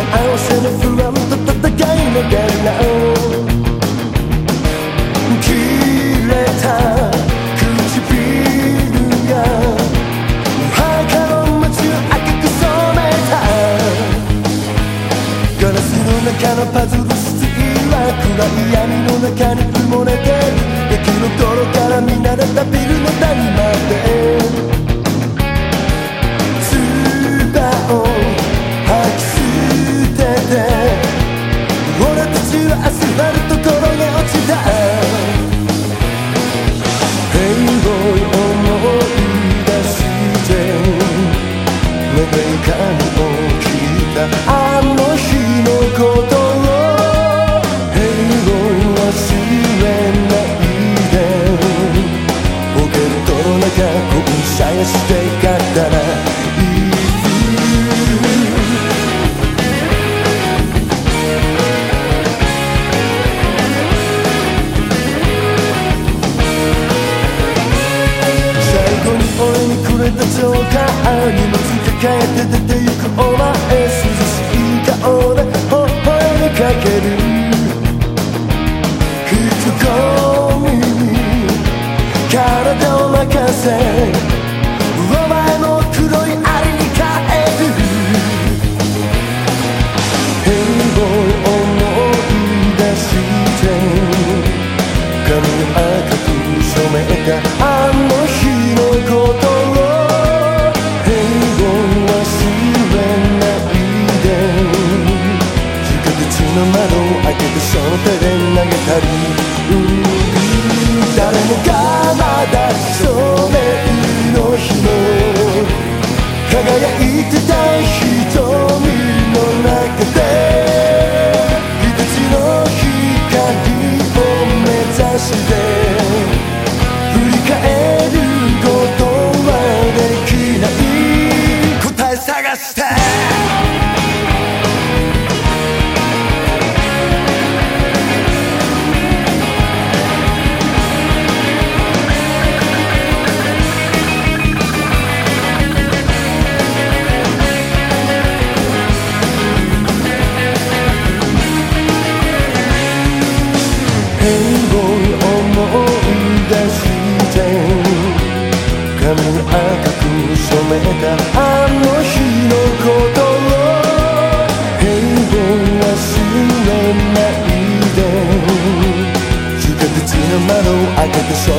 合わせの不安と戦いながら切れた唇が墓の街を赤く染めた。ガラスの中のパズルスティーは暗い。荷物抱えて出てゆくお前涼しい顔で微笑みかける引き込みに体を任せお前の黒いありに変える変貌思い出して髪を赤く染めたけてその手で投げたり誰もがまだそれの日も輝いてた思い出して髪を赤く染めたあの日のことを変貌忘れないで地下鉄の窓を開けてその